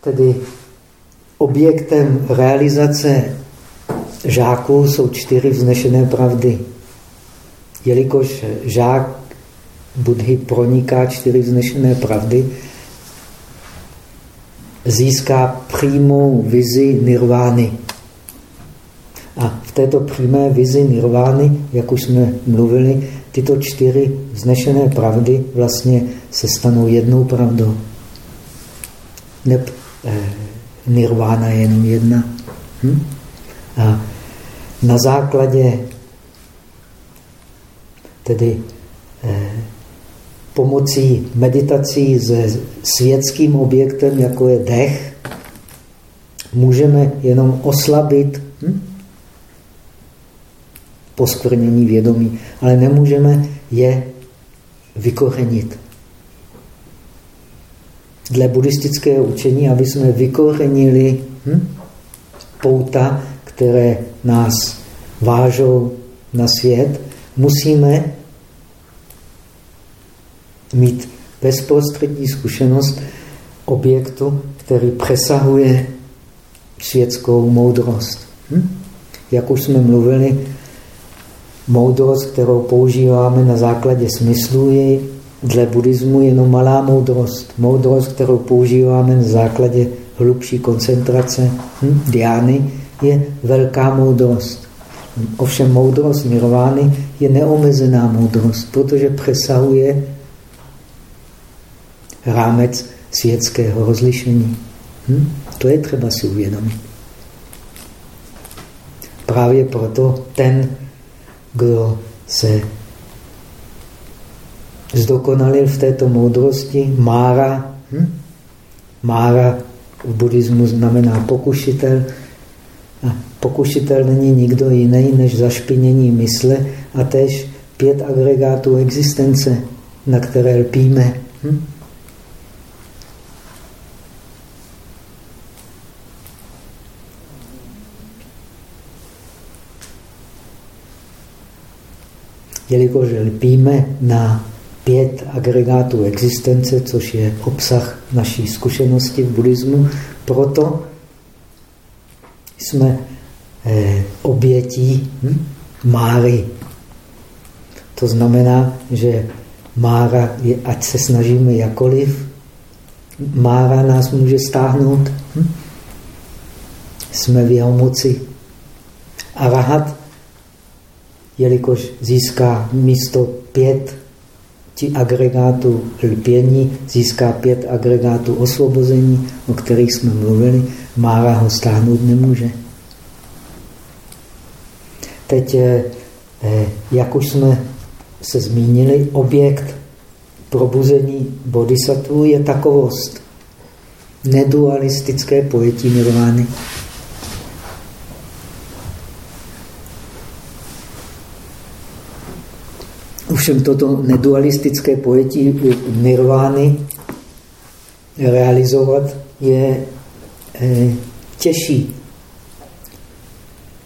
Tedy objektem realizace žáků jsou čtyři vznešené pravdy. Jelikož žák Budhy proniká čtyři vznešené pravdy, získá přímou vizi nirvány. A v této přímé vizi nirvány, jak už jsme mluvili, tyto čtyři vznešené pravdy vlastně se stanou jednou pravdou. Nirvána je jenom jedna. Hm? A na základě tedy eh, pomocí meditací se světským objektem, jako je dech, můžeme jenom oslabit hm? poskvrnění vědomí, ale nemůžeme je vykořenit. Dle buddhistického učení, aby jsme vykořenili hm? pouta, které nás vážou na svět, musíme mít bezprostřední zkušenost objektu, který přesahuje světskou moudrost. Hm? Jak už jsme mluvili, moudrost, kterou používáme na základě smyslu, je dle buddhismu jenom malá moudrost. Moudrost, kterou používáme na základě hlubší koncentrace, hm? diány, je velká moudrost. Ovšem moudrost nirvány je neomezená moudrost, protože přesahuje rámec světského rozlišení. Hm? To je třeba si uvědomit. Právě proto ten, kdo se zdokonalil v této moudrosti, Mára, hm? Mára v buddhismu znamená pokušitel, a pokušitel není nikdo jiný než zašpinění mysle a tež pět agregátů existence, na které lpíme. Hm? jelikož lpíme na pět agregátů existence, což je obsah naší zkušenosti v buddhismu, proto jsme eh, obětí hm, Máry. To znamená, že Mára, je, ať se snažíme jakoliv, Mára nás může stáhnout. Hm? Jsme v jeho moci. A rahat jelikož získá místo pět ti agregátů lpění, získá pět agregátů osvobození, o kterých jsme mluvili, Mára ho stáhnout nemůže. Teď, eh, eh, jak už jsme se zmínili, objekt probuzení bodhisattva je takovost. Nedualistické pojetí nirvány. Ovšem toto nedualistické pojetí nirvány realizovat je e, těžší.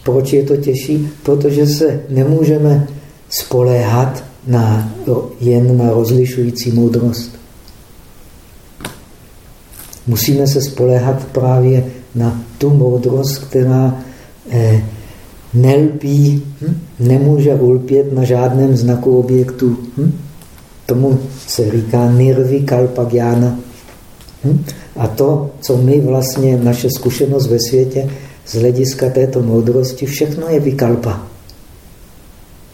Proč je to těžší? Protože se nemůžeme spoléhat na, jen na rozlišující moudrost. Musíme se spoléhat právě na tu moudrost, která eh, nelpí, hm? nemůže ulpět na žádném znaku objektu. Hm? Tomu se říká nirvi kalpagyana. Hm? A to, co my vlastně, naše zkušenost ve světě, z hlediska této moudrosti, všechno je vykalpa.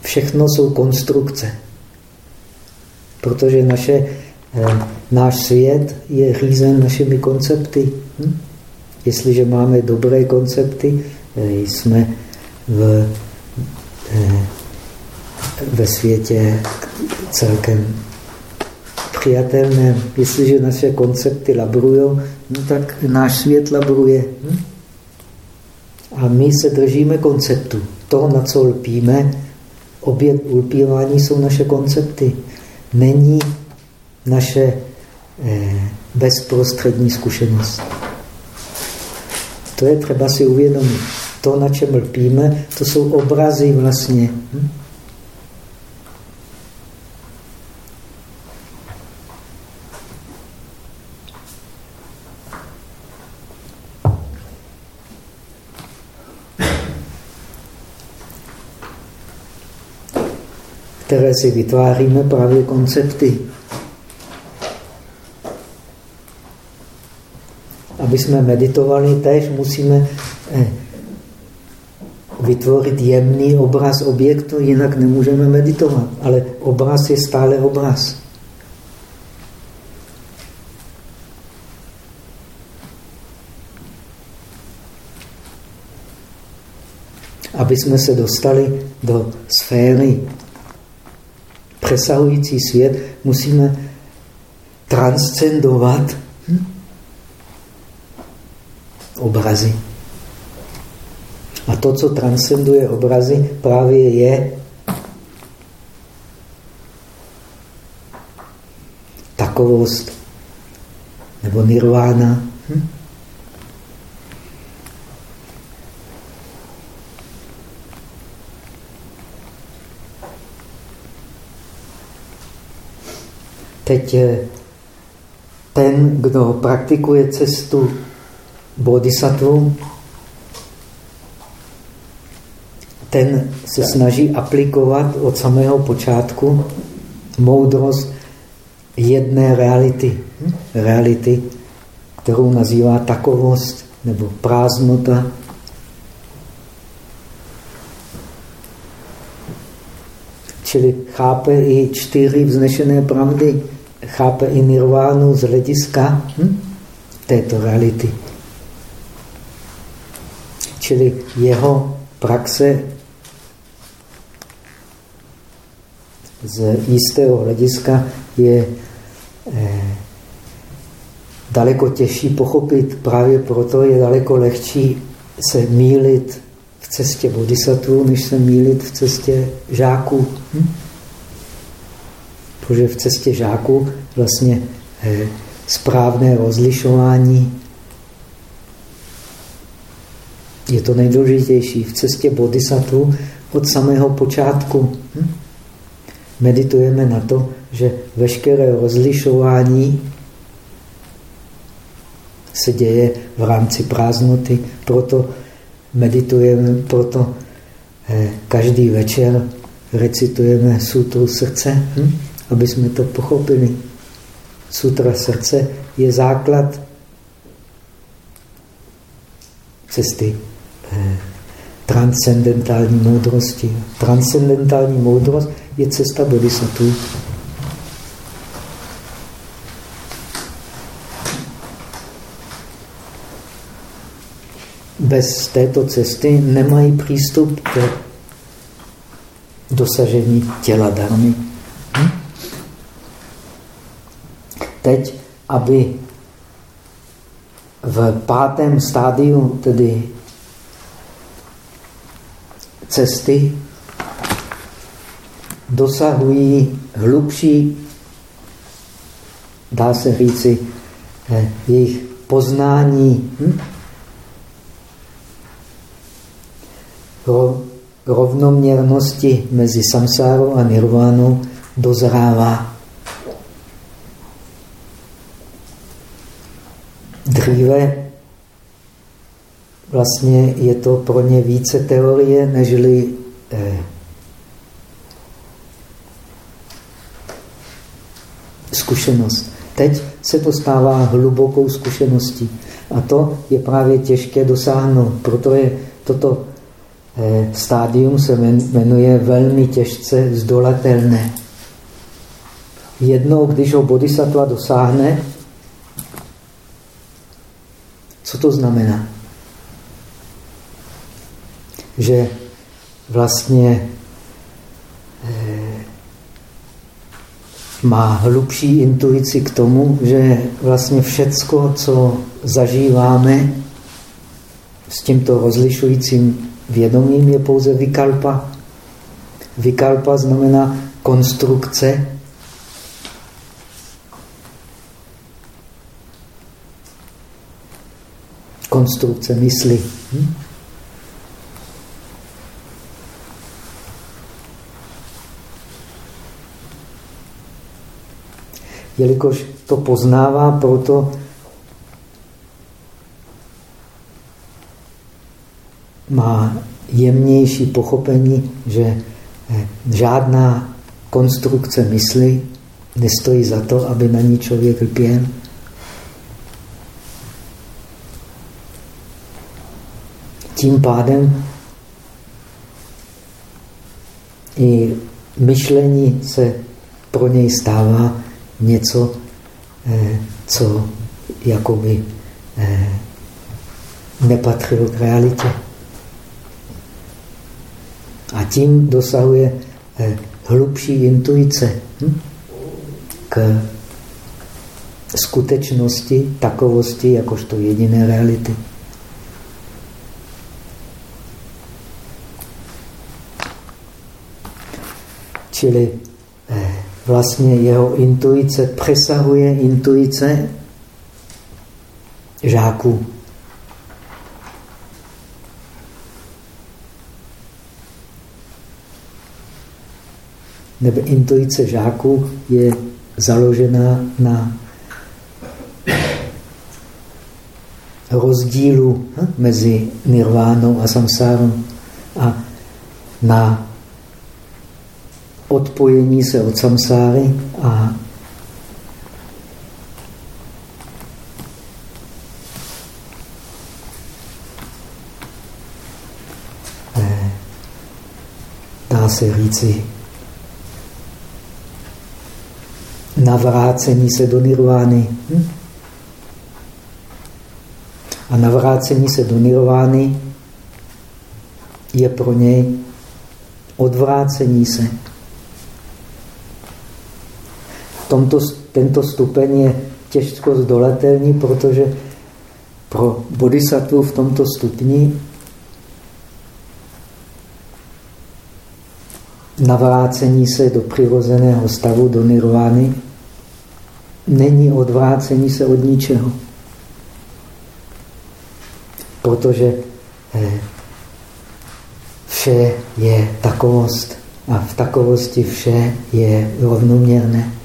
Všechno jsou konstrukce. Protože naše, eh, náš svět je řízen našimi koncepty. Hm? Jestliže máme dobré koncepty, eh, jsme v, eh, ve světě celkem přijatelné. Jestliže naše koncepty labrují, no tak náš svět labruje. Hm? A my se držíme konceptu. To, na co lpíme, objekt ulpívání jsou naše koncepty. Není naše eh, bezprostřední zkušenost. To je třeba si uvědomit to, na čem lpíme, to jsou obrazy vlastně. Hm? Které si vytváříme právě koncepty. Aby jsme meditovali, tež musíme eh, vytvořit jemný obraz objektu, jinak nemůžeme meditovat. Ale obraz je stále obraz. Aby jsme se dostali do sféry přesahující svět, musíme transcendovat hm? obrazy. A to, co transcenduje obrazy, právě je takovost nebo nirvána. Hm? Teď eh, ten, kdo praktikuje cestu bodhisattva, ten se snaží aplikovat od samého počátku moudrost jedné reality. Hm? Reality, kterou nazývá takovost nebo prázdnota. Čili chápe i čtyři vznešené pravdy. Chápe i nirvánu z hlediska hm? této reality. Čili jeho praxe z jistého hlediska je eh, daleko těžší pochopit. Právě proto je daleko lehčí se mílit v cestě bodhisattva, než se mílit v cestě žáků. Hm? Protože v cestě žáků vlastně eh, správné rozlišování je to nejdůležitější. V cestě bodhisattva od samého počátku. Hm? Meditujeme na to, že veškeré rozlišování se děje v rámci prázdnoty. Proto meditujeme, proto eh, každý večer recitujeme sutru srdce, hm? aby jsme to pochopili. Sutra srdce je základ cesty eh, transcendentální moudrosti. Transcendentální moudrost je cesta bodhisattva. Bez této cesty nemají přístup k dosažení těla darmy. Hm? Teď, aby v pátém stádiu, tedy cesty, dosahují hlubší, dá se říci, eh, jejich poznání hm? rovnoměrnosti mezi samsárou a nirvánou dozrává. Dříve vlastně je to pro ně více teorie, nežli eh, zkušenost. Teď se to stává hlubokou zkušeností. A to je právě těžké dosáhnout. Proto je toto eh, stádium se jmenuje velmi těžce zdolatelné. Jednou, když ho bodhisattva dosáhne, co to znamená? Že vlastně má hlubší intuici k tomu, že vlastně všecko, co zažíváme s tímto rozlišujícím vědomím, je pouze vykalpa. Vykalpa znamená konstrukce. Konstrukce mysli. Hm? Jelikož to poznává, proto má jemnější pochopení, že eh, žádná konstrukce mysli nestojí za to, aby na ní člověk lpěl. Tím pádem i myšlení se pro něj stává něco, eh, co jakoby eh, nepatřilo k realitě. A tím dosahuje eh, hlubší intuice hm? k skutečnosti, takovosti, jakožto jediné reality. Čili vlastně jeho intuice přesahuje intuice žáků. Nebo intuice žáků je založená na rozdílu hm, mezi nirvánou a samsárou a na odpojení se od samsáry a eh, dá se říci navrácení se do nirvány. Hm? A navrácení se do nirvány je pro něj odvrácení se. Tomto, tento stupeň je těžko zdolatelný, protože pro bodhisattvu v tomto stupni navrácení se do přirozeného stavu, do nirvány, není odvrácení se od ničeho. Protože eh, vše je takovost a v takovosti vše je rovnoměrné.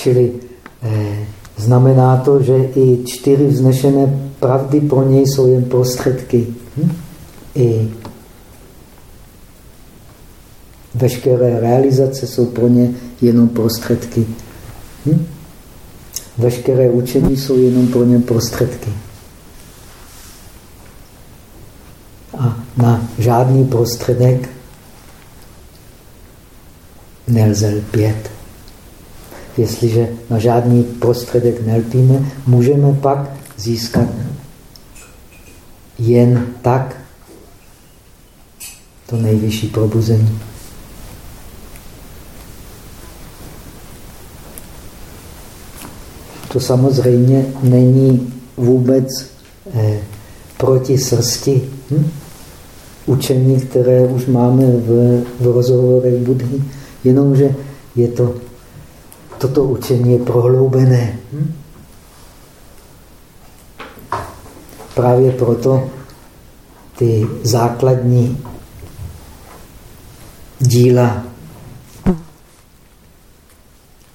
Čili eh, znamená to, že i čtyři vznešené pravdy pro něj jsou jen prostředky. Hm? I veškeré realizace jsou pro ně jenom prostředky. Hm? Veškeré učení jsou jenom pro ně prostředky. A na žádný prostředek nelze lpět. Jestliže na žádný prostředek nelpíme, můžeme pak získat jen tak to nejvyšší probuzení. To samozřejmě není vůbec eh, proti srsti. Hm? Učení, které už máme v, v rozhovorech Budhy, jenomže je to toto učení je prohloubené. Hm? Právě proto ty základní díla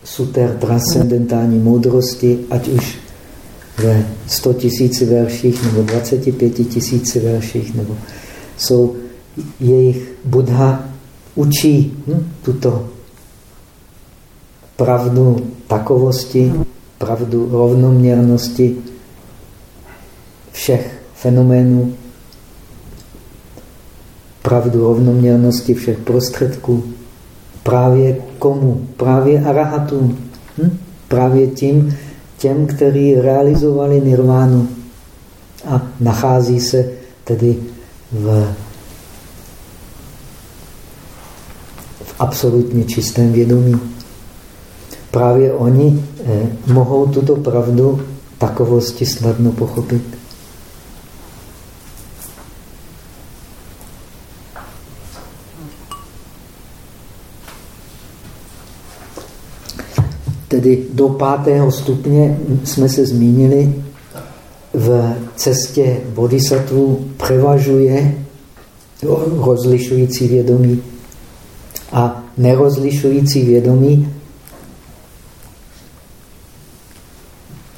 suter transcendentální moudrosti, ať už ve 100 tisíci verších nebo 25 tisíci verších, nebo jsou jejich Buddha učí hm, tuto pravdu takovosti, pravdu rovnoměrnosti všech fenoménů, pravdu rovnoměrnosti všech prostředků. Právě komu? Právě arahatům. Hm? Právě tím, těm, kteří realizovali nirvánu a nachází se tedy v, v absolutně čistém vědomí právě oni eh, mohou tuto pravdu takovosti snadno pochopit. Tedy do pátého stupně jsme se zmínili, v cestě bodhisattva převažuje rozlišující vědomí a nerozlišující vědomí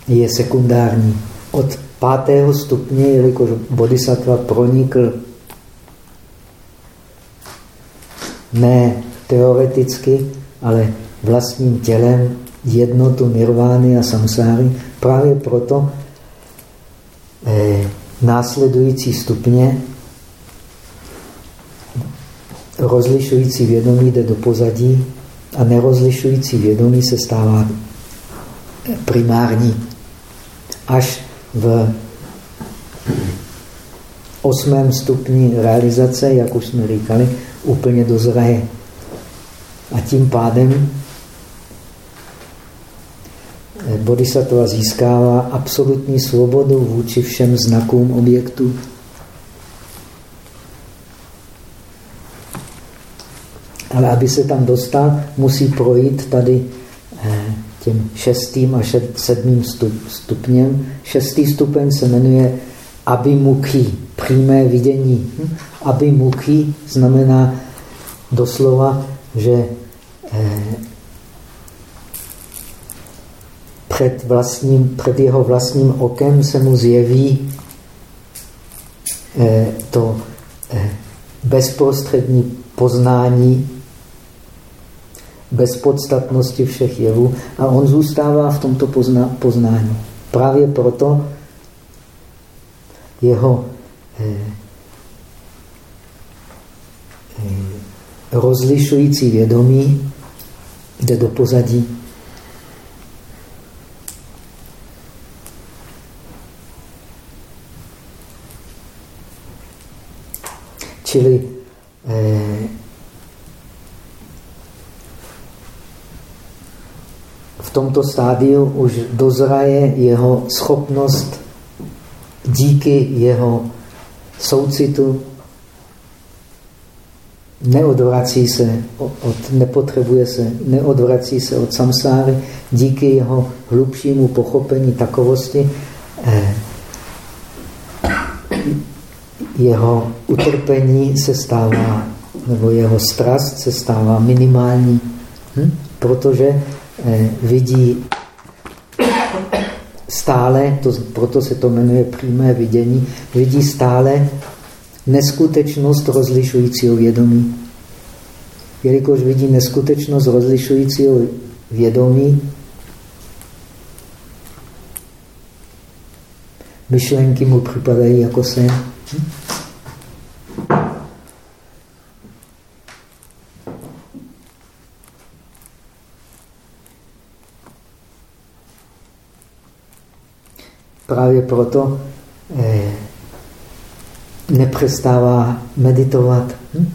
je sekundární. Od pátého stupně, jelikož bodhisattva pronikl ne teoreticky, ale vlastním tělem jednotu nirvány a samsáry. Právě proto eh, následující stupně rozlišující vědomí jde do pozadí a nerozlišující vědomí se stává primární. Až v osmém stupni realizace, jak už jsme říkali, úplně dozraje. A tím pádem bodhisattva získává absolutní svobodu vůči všem znakům objektů. Ale aby se tam dostal, musí projít tady eh, tím šestým a sedmým stupněm. Šestý stupeň se jmenuje abimukhi, přímé vidění. Hm? Abimukhi znamená doslova, že eh, před, vlastním, před jeho vlastním okem se mu zjeví eh, to eh, bezprostřední poznání bezpodstatnosti všech jevů a on zůstává v tomto pozna, poznání. Právě proto jeho eh, eh, rozlišující vědomí jde do pozadí. Čili eh, tomto stádiu už dozraje jeho schopnost díky jeho soucitu neodvrací se od, nepotřebuje se, neodvrací se od samsáry, díky jeho hlubšímu pochopení takovosti eh, jeho utrpení se stává, nebo jeho strast se stává minimální, hm? protože vidí stále, to, proto se to jmenuje přímé vidění, vidí stále neskutečnost rozlišujícího vědomí. Jelikož vidí neskutečnost rozlišujícího vědomí, myšlenky mu připadají jako sen. Právě proto eh, nepřestává meditovat. Hm?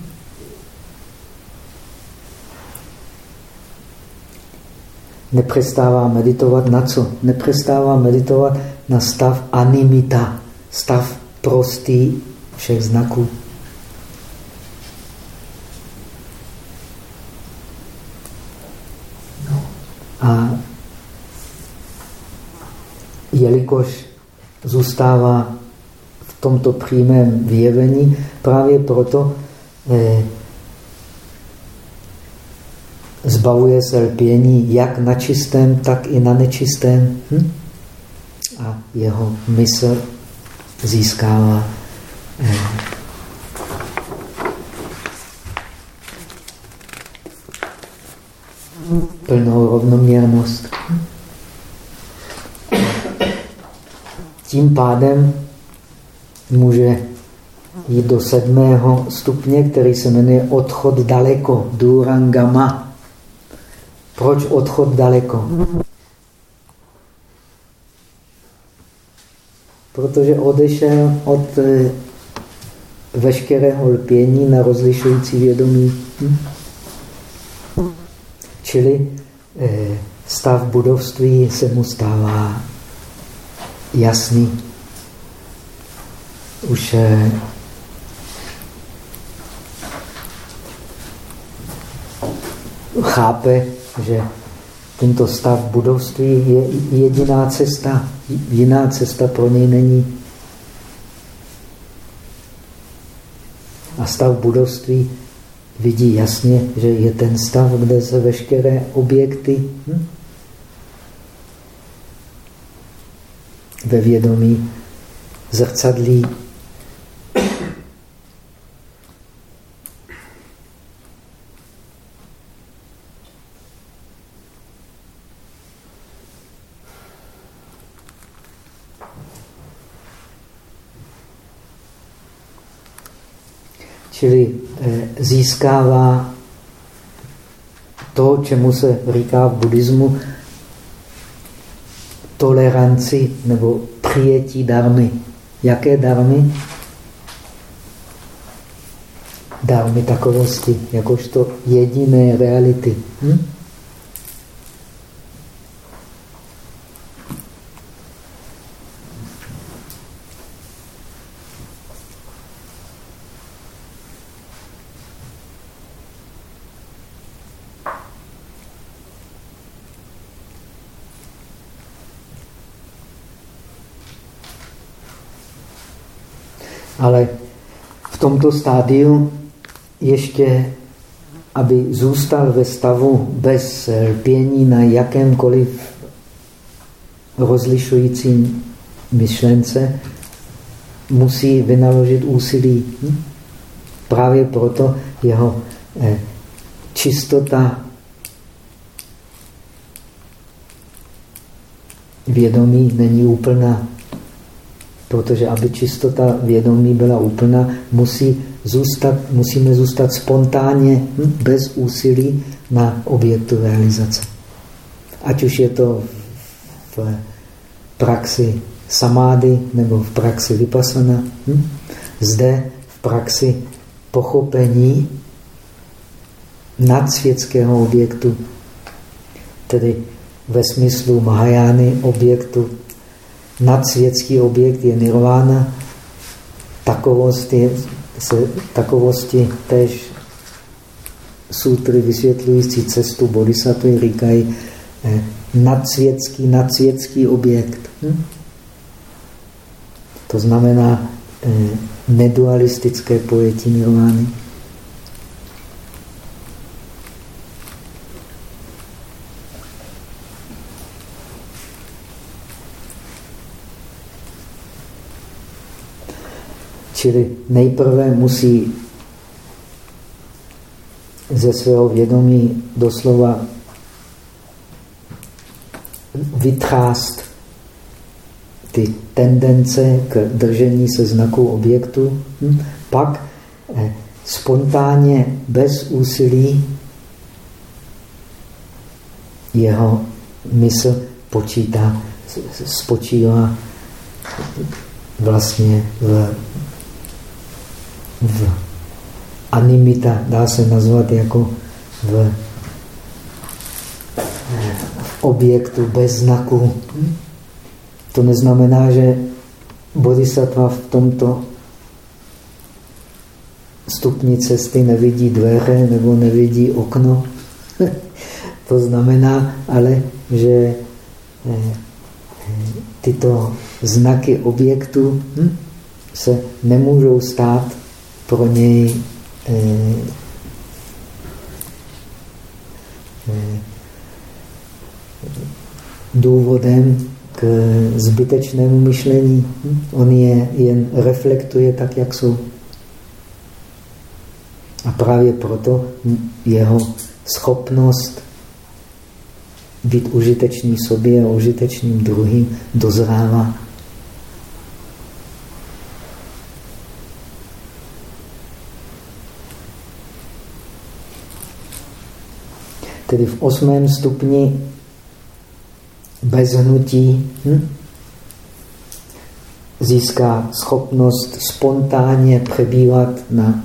Nepřestává meditovat na co? Nepřestává meditovat na stav animita, stav prostý všech znaků. A jelikož zůstává v tomto přímém vyjevení, právě proto eh, zbavuje se lpění jak na čistém, tak i na nečistém. Hm? A jeho mysl získává eh, plnou rovnoměrnost. Tím pádem může jít do sedmého stupně, který se jmenuje odchod daleko, durangama. Proč odchod daleko? Protože odešel od eh, veškerého lpění na rozlišující vědomí. Hm? Čili eh, stav budovství se mu stává jasný. Už eh, chápe, že tento stav budovství je jediná cesta. Jiná cesta pro něj není. A stav budovství vidí jasně, že je ten stav, kde se veškeré objekty hm, ve vědomí zrcadlí. Čili eh, získává to, čemu se říká v buddhismu, toleranci nebo přijetí darmy. Jaké darmy? Darmy takovosti, jakožto jediné reality. Hm? Ale v tomto stádiu ještě, aby zůstal ve stavu bez lpění na jakémkoliv rozlišujícím myšlence, musí vynaložit úsilí. Hm? Právě proto jeho eh, čistota vědomí není úplná protože aby čistota vědomí byla úplná, musí zůstat, musíme zůstat spontánně, hm, bez úsilí na objektu realizace. Ať už je to v praxi samády nebo v praxi vypasana. Hm? Zde v praxi pochopení nadsvětského objektu, tedy ve smyslu Mahajány objektu nadsvětský objekt je nirvana, takovost je, se, takovosti tež sutry vysvětlující cestu bodhisattva říkají eh, nadsvětský, nadsvětský objekt. Hm? To znamená eh, nedualistické pojetí nirvány. Čili nejprve musí ze svého vědomí doslova vytrást ty tendence k držení se znaku objektu, hm? pak eh, spontánně, bez úsilí, jeho mysl počítá, spočívá vlastně v v animita dá se nazvat jako v, v objektu bez znaku. To neznamená, že bodhisattva v tomto stupni cesty nevidí dveře nebo nevidí okno. to znamená ale, že eh, tyto znaky objektu hm, se nemůžou stát pro něj eh, eh, důvodem k zbytečnému myšlení. On je jen reflektuje tak, jak jsou. A právě proto jeho schopnost být užitečný sobě a užitečným druhým dozrává. Tedy v osmém stupni bez hnutí, hm? získá schopnost spontánně přebývat na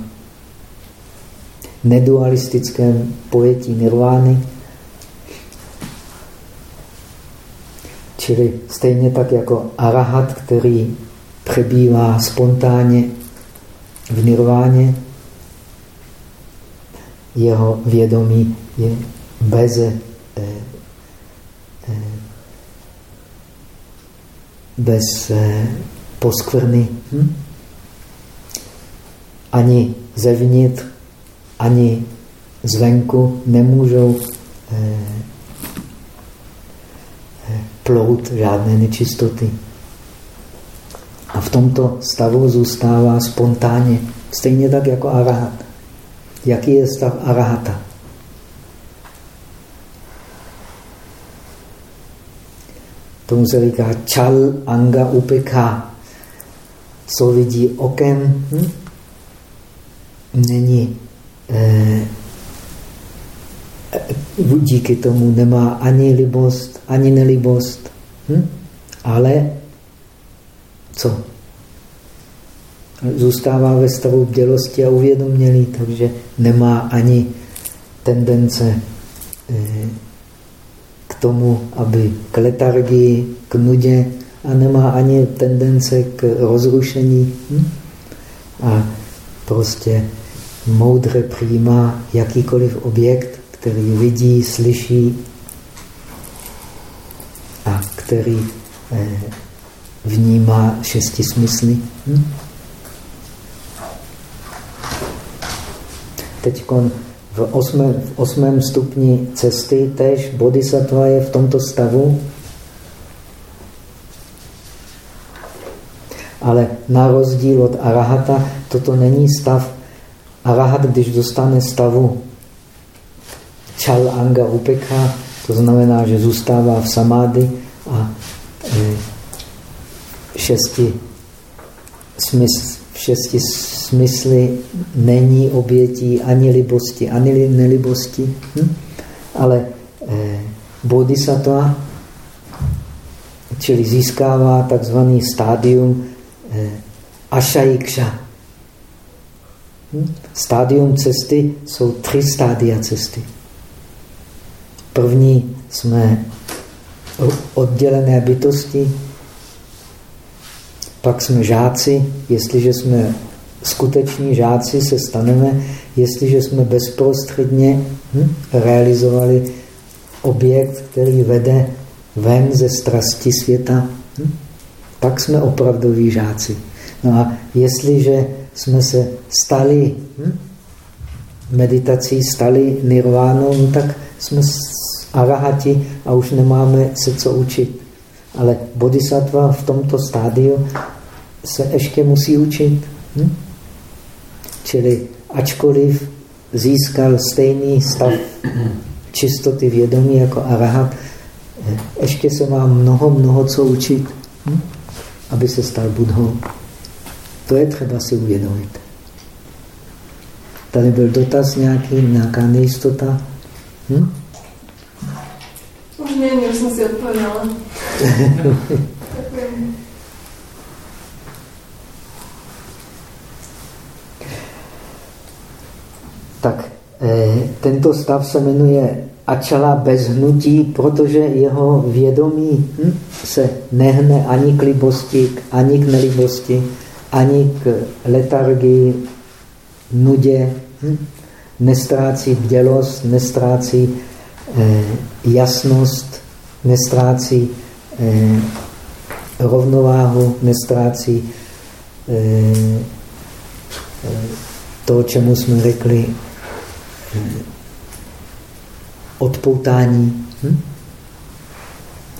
nedualistickém pojetí nirvány. Čili stejně tak jako arahat, který přebývá spontánně v nirváně, jeho vědomí je Eh, eh, bez bez poskvrny. Hm? Ani zevnitř, ani zvenku nemůžou plout žádné nečistoty. A v tomto stavu zůstává spontánně, stejně tak jako arahat. Jaký je stav arahata? Tomu se říká čal anga upeka. Co vidí okem, hm? není eh, díky tomu nemá ani libost, ani nelibost, hm? ale co? Zůstává ve stavu bdělosti a uvědomělý, takže nemá ani tendence eh, tomu, aby k letargii, k nudě a nemá ani tendence k rozrušení. Hm? A prostě moudře přijímá jakýkoliv objekt, který vidí, slyší a který eh, vnímá šesti smysly. Hm? Teď v osmém, v osmém stupni cesty tež bodhisattva je v tomto stavu, ale na rozdíl od arahata, toto není stav. Arahat, když dostane stavu čal anga upeka, to znamená, že zůstává v samády a e, šesti smysl, v šesti smysly není obětí ani libosti, ani nelibosti, hm? ale eh, bodhisattva, čili získává takzvaný stádium eh, ašajikša. Hm? Stádium cesty jsou tři stádia cesty. První jsme oddělené bytosti, pak jsme žáci, jestliže jsme skuteční žáci, se staneme, jestliže jsme bezprostředně hm, realizovali objekt, který vede ven ze strasti světa, hm, tak jsme opravdoví žáci. No a jestliže jsme se stali hm, meditací, stali nirvánou, no tak jsme arahati a už nemáme se co učit. Ale bodhisattva v tomto stádiu se ještě musí učit. Hm? Čili ačkoliv získal stejný stav čistoty vědomí jako arahat, ještě se má mnoho, mnoho co učit, hm? aby se stal budhou. To je třeba si uvědomit. Tady byl dotaz nějaký, nějaká nejistota. Hm? Už nevím, jsem si odpověděla. tak eh, tento stav se jmenuje ačala bez hnutí, protože jeho vědomí hm, se nehne ani k libosti, ani k nelibosti, ani k letargii, nudě, hm, nestrácí bdělost, nestrácí eh, jasnost, nestrácí eh, rovnováhu, nestrácí eh, eh to, čemu jsme řekli odpoutání. Hm?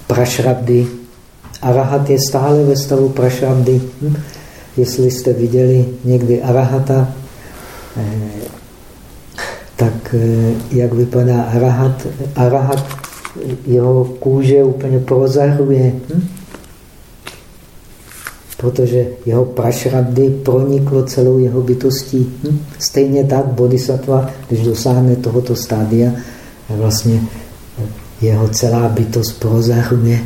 Prašrabdy. Arahat je stále ve stavu prašrabdy. Hm? Jestli jste viděli někdy arahata, eh, tak eh, jak vypadá arahat? Arahat, jeho kůže úplně prozahuje. Hm? Protože jeho prašrabdy proniklo celou jeho bytostí. Hm? Stejně tak bodhisattva, když dosáhne tohoto stádia, vlastně jeho celá bytost prozahruje.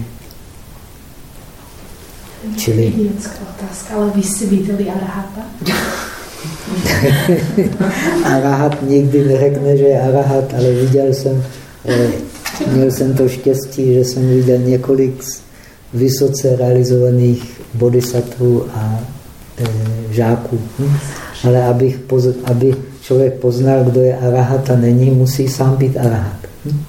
Čili... Otázka, ale vy jste viděli arahata? arahat nikdy neřekne, že je arahat, ale viděl jsem, eh, měl jsem to štěstí, že jsem viděl několik vysoce realizovaných bodhisattvů a e, žáků. Hm? Ale abych poz, aby člověk poznal, kdo je arahat a není, musí sám být arahat. Hm?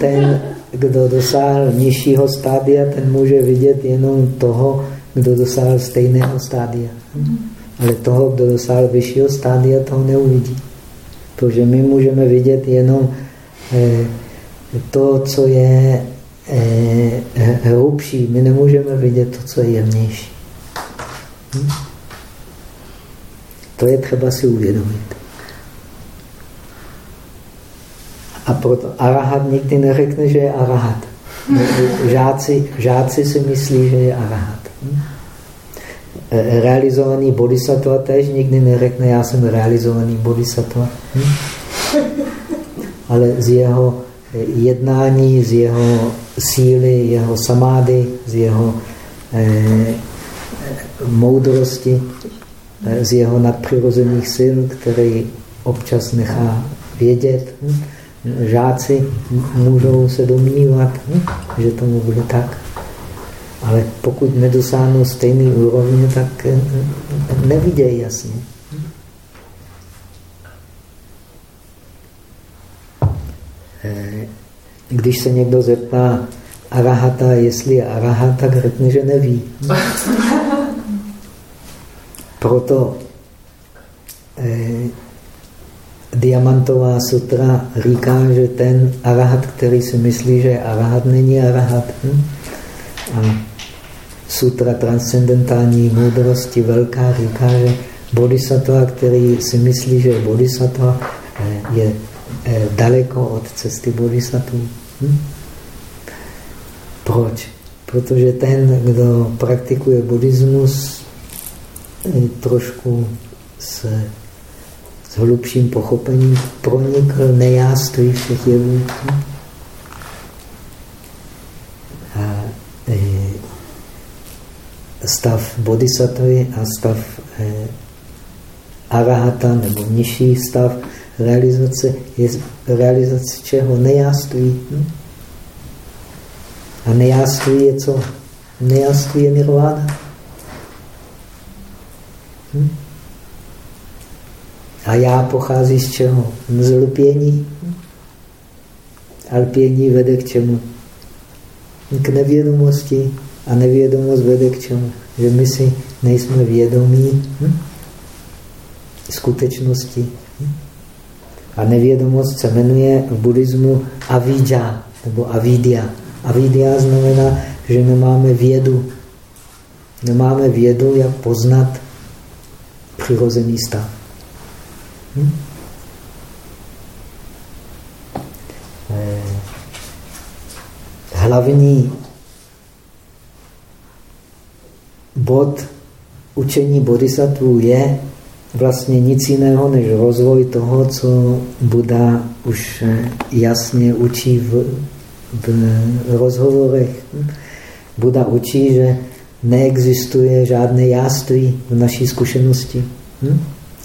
Ten kdo dosáhl nižšího stádia, ten může vidět jenom toho, kdo dosáhl stejného stádia. Ale toho, kdo dosáhl vyššího stádia, toho neuvidí. Protože my můžeme vidět jenom eh, to, co je hrubší. My nemůžeme vidět to, co je jemnější. Hm? To je třeba si uvědomit. A proto arahat nikdy neřekne, že je arahat. Žáci, žáci si myslí, že je arahat. Hm? Realizovaný bodhisattva tež nikdy neřekne, já jsem realizovaný bodhisattva. Hm? Ale z jeho jednání, z jeho síly, jeho samády, z jeho eh, moudrosti, eh, z jeho nadpřirozených sil, který občas nechá vědět. Hm? žáci můžou se domnívat, hm, že tomu bude tak. Ale pokud nedosáhnou stejný úrovně, tak eh, nevidějí jasně. Když se někdo zeptá arahata, jestli je arahat, tak řekne, že neví. Proto eh, Diamantová sutra říká, že ten arahat, který si myslí, že je arahat, není arahat. Hm? A sutra transcendentální moudrosti velká říká, že bodhisattva, který si myslí, že je bodhisattva, eh, je eh, daleko od cesty bodhisattva. Hm? Proč? Protože ten, kdo praktikuje buddhismus, trošku se s hlubším pochopením pronikl nejáství všech jevů. A e, stav bodhisattvy a stav arahata nebo nižší stav realizace je realizace čeho? Nejáství. Hm? A nejáství je co? Nejáství je nirvána. Hm? A já pochází z čeho? Z lpění. A lpění vede k čemu? K nevědomosti. A nevědomost vede k čemu? Že my si nejsme vědomí hm? skutečnosti. A nevědomost se jmenuje v buddhismu avidya nebo avidya. Avidya znamená, že nemáme vědu. Nemáme vědu, jak poznat přirozený stav. Hm? Eh, hlavní bod učení bodhisattvů je vlastně nic jiného než rozvoj toho, co Buda už jasně učí v, v rozhovorech. Buda učí, že neexistuje žádné jáství v naší zkušenosti. Hm?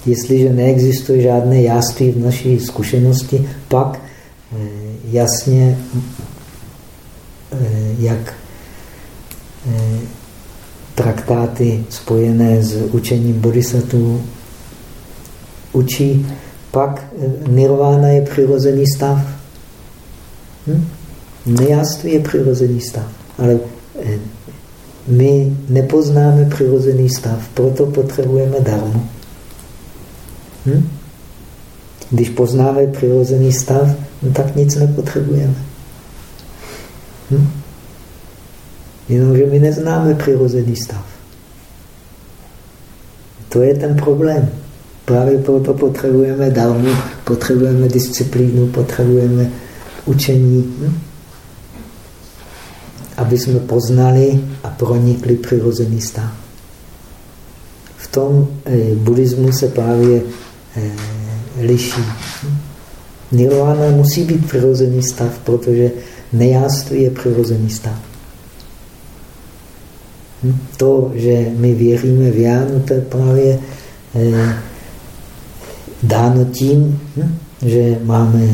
Jestliže neexistuje žádné jáství v naší zkušenosti, pak eh, jasně, eh, jak eh, traktáty spojené s učením bodhisattva učí, pak nirvána je přirozený stav. Hm? Nejáství je přirozený stav, ale my nepoznáme přirozený stav, proto potřebujeme darmu. Hm? Když poznáme přirozený stav, no tak nic nepotřebujeme. Hm? Jenomže my neznáme přirozený stav. To je ten problém. Právě proto potřebujeme dálmu, potřebujeme disciplínu, potřebujeme učení, hm? aby jsme poznali a pronikli přirozený stav. V tom eh, buddhismu se právě Eh, liší. Nirvana musí být přirozený stav, protože nejáství je přirozený stav. Hm? To, že my věříme v jánu, to je právě eh, dáno tím, hm? že máme,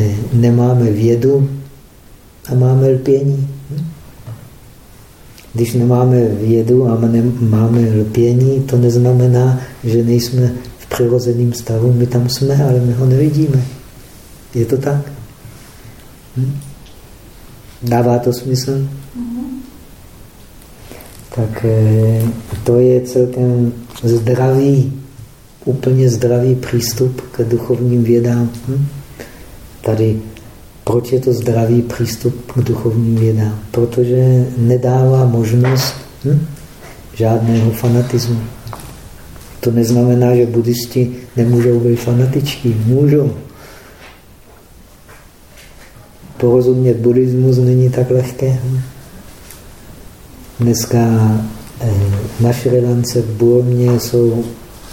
eh, nemáme vědu a máme lpění. Hm? Když nemáme vědu a máme lpění, to neznamená, že nejsme přirozeným stavu, my tam jsme, ale my ho nevidíme. Je to tak? Hm? Dává to smysl? Mm-hmm. Tak eh, to je celkem zdravý, úplně zdravý přístup k duchovním vědám. Hm? Tady, proč je to zdravý přístup k duchovním vědám? Protože nedává možnost hm? žádného fanatismu. To neznamená, že buddhisti nemůžou být fanatičtí. Můžou. Porozumět buddhismus není tak lehké. Dneska eh, na Šri Lance v Burmě jsou,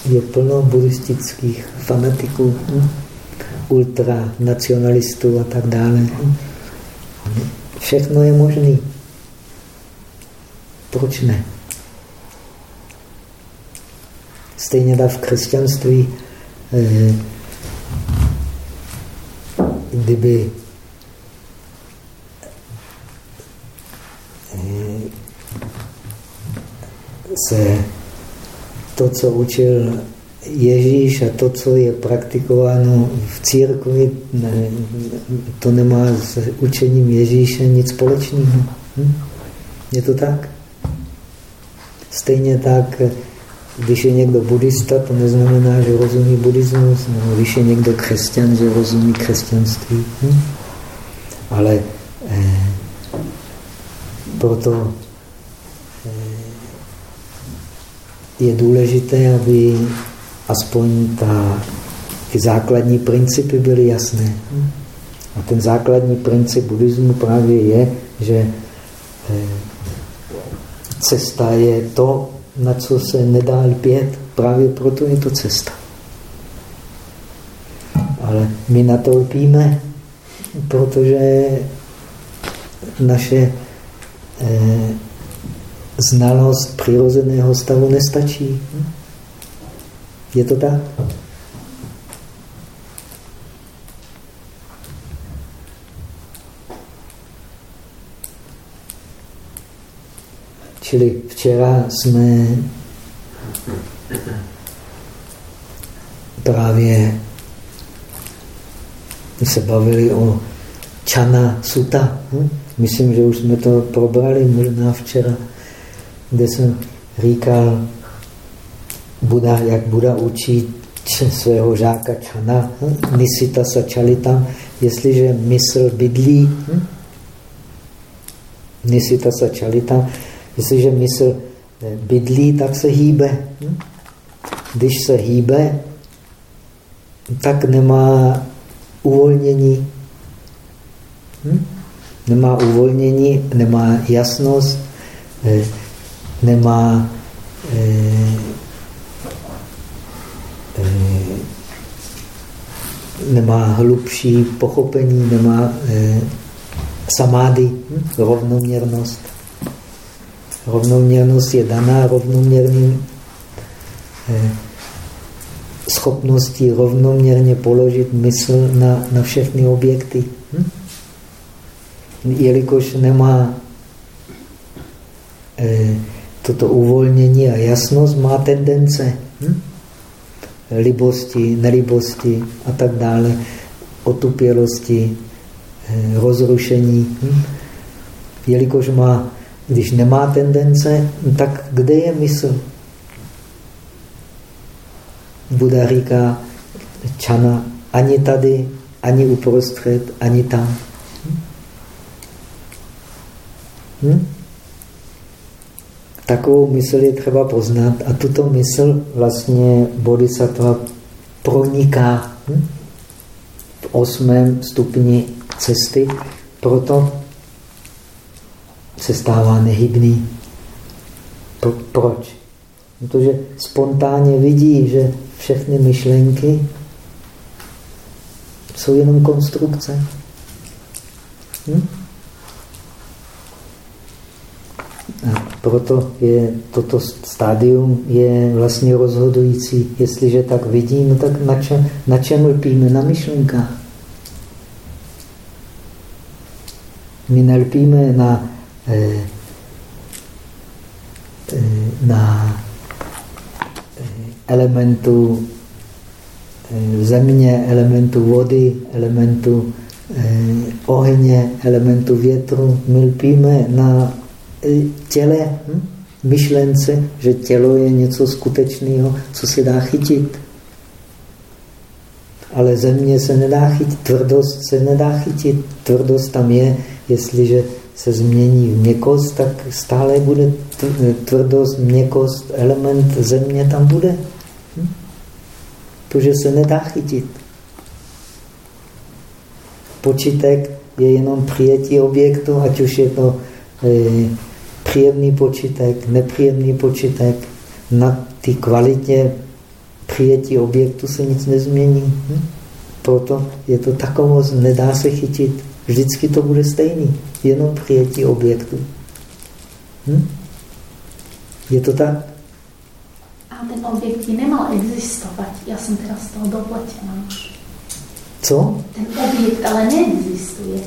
je plno buddhistických fanatiků, ultranacionalistů a tak dále. Všechno je možné. Proč ne? Stejně tak v křesťanství, eh, kdyby eh, se to, co učil Ježíš a to, co je praktikováno v církvi, to nemá s učením Ježíše nic společného. Hm? Je to tak? Stejně tak když je někdo buddhista, to neznamená, že rozumí buddhismus, nebo když je někdo křesťan, že rozumí křesťanství. Hm? Ale eh, proto eh, je důležité, aby aspoň ta, ty základní principy byly jasné. A ten základní princip buddhismu právě je, že eh, cesta je to, na co se nedá lpět, právě proto je to cesta. Ale my na to lpíme, protože naše eh, znalost přirozeného stavu nestačí. Je to tak? Čili včera jsme právě se bavili o Čana Suta. Hm? Myslím, že už jsme to probrali možná včera, kde jsem říkal, Buda, jak Buda učí svého žáka Čana, hm? Nisita Sačalita, jestliže mysl bydlí, hm? Nisita Sačalita, Jestliže mysl eh, bydlí, tak se hýbe. Hm? Když se hýbe, tak nemá uvolnění. Nemá uvolnění, nemá jasnost, nemá eh, nemá hlubší pochopení, nemá samády, hm? rovnoměrnost. Rovnoměrnost je daná rovnoměrným eh, schopností rovnoměrně položit mysl na, na všechny objekty. Hm? Jelikož nemá toto uvolnění a jasnost, má tendence hm? libosti, nelibosti a tak dále, otupělosti, eh, rozrušení. Hm? Jelikož má když nemá tendence, tak kde je mysl? Buda říká, čana ani tady, ani uprostřed, ani tam. Hm? Takovou mysl je třeba poznat a tuto mysl vlastně bodhisattva proniká hm? v osmém stupni cesty. Proto se stává nehybný. Pro, proč? Protože spontánně vidí, že všechny myšlenky jsou jenom konstrukce. Hm? A proto je toto stádium je vlastně rozhodující. Jestliže tak vidí, no tak na čem, na čem lpíme? Na myšlenkách. My nelpíme na Eh, eh, na eh, elementu země, elementu vody, elementu ohně, elementu větru, my lpíme na těle, hm? myšlence, že tělo je něco skutečného, co se dá chytit. Ale země se nedá chytit, tvrdost se nedá chytit. Tvrdost tam je, jestliže se změní v měkost, tak stále bude tvrdost, měkost, element země tam bude. Hm? Protože se nedá chytit. Počítek je jenom přijetí objektu, ať už je to e, příjemný počítek, nepříjemný počítek. Na ty kvalitě přijetí objektu se nic nezmění. Hm? Proto je to takovost, nedá se chytit. Vždycky to bude stejný, jenom přijetí objektu. Hm? Je to tak? A ten objekt nemal existovat. Já jsem teda z toho dopletěná. Co? Ten objekt ale neexistuje.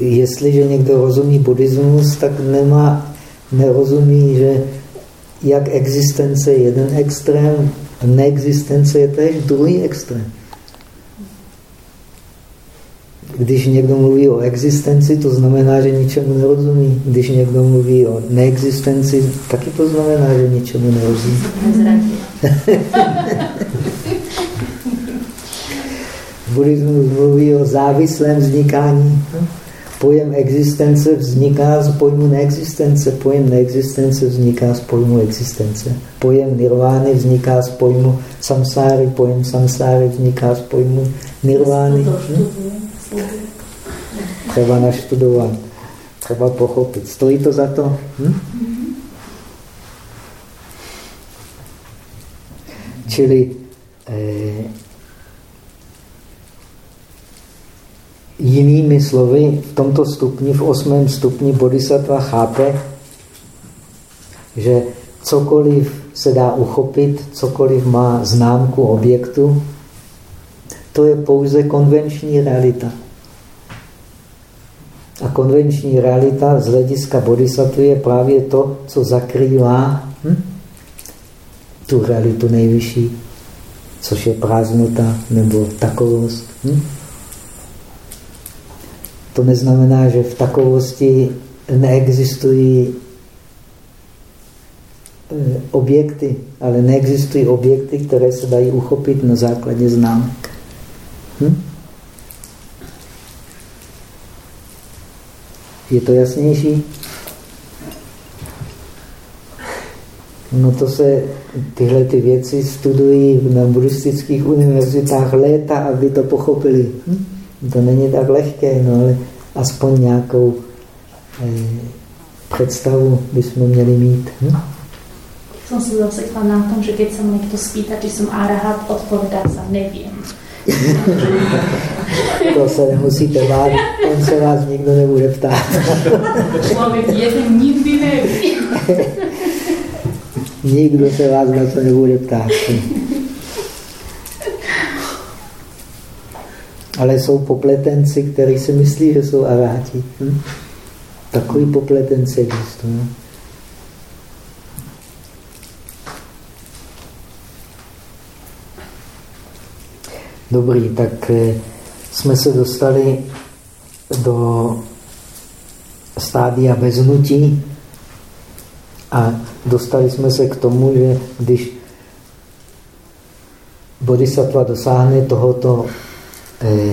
Jestliže někdo rozumí buddhismus, tak nemá, nerozumí, že jak existence je jeden extrém, neexistence je tež druhý extrém. Když někdo mluví o existenci, to znamená, že ničemu nerozumí. Když někdo mluví o neexistenci, taky to znamená, že ničemu nerozumí. Buddhismus mluví o závislém vznikání. Pojem existence vzniká z pojmu neexistence. Pojem neexistence vzniká z pojmu existence. Pojem nirvány vzniká z pojmu samsáry. Pojem samsáry vzniká z pojmu nirvány. Hm? Třeba naštudovat, třeba pochopit. Stojí to za to? Hm? Čili eh, jinými slovy, v tomto stupni, v osmém stupni bodhisattva chápe, že cokoliv se dá uchopit, cokoliv má známku objektu, to je pouze konvenční realita. A konvenční realita z hlediska bodhisattva je právě to, co zakrývá hm? tu realitu nejvyšší, což je prázdnota nebo takovost. Hm? To neznamená, že v takovosti neexistují eh, objekty, ale neexistují objekty, které se dají uchopit na základě známek. Hm? Je to jasnější? No to se, tyhle ty věci studují na buddhistických univerzitách léta, aby to pochopili. Hm? To není tak lehké, no ale aspoň nějakou eh, představu bychom měli mít. Hm? Som se zasekla na tom, že keď sa ma niekto spýta, či som arahat, odpovedá sa neviem. to se nemusíte bát, on se vás nikdo nebude ptát. Člověk jeden nikdy neví. nikdo se vás na to nebude ptát. Ale jsou popletenci, kteří si myslí, že jsou aráti. Hm? Takový popletenci existují. Dobrý, tak eh, jsme se dostali do stádia beznutí a dostali jsme se k tomu, že když bodhisattva dosáhne tohoto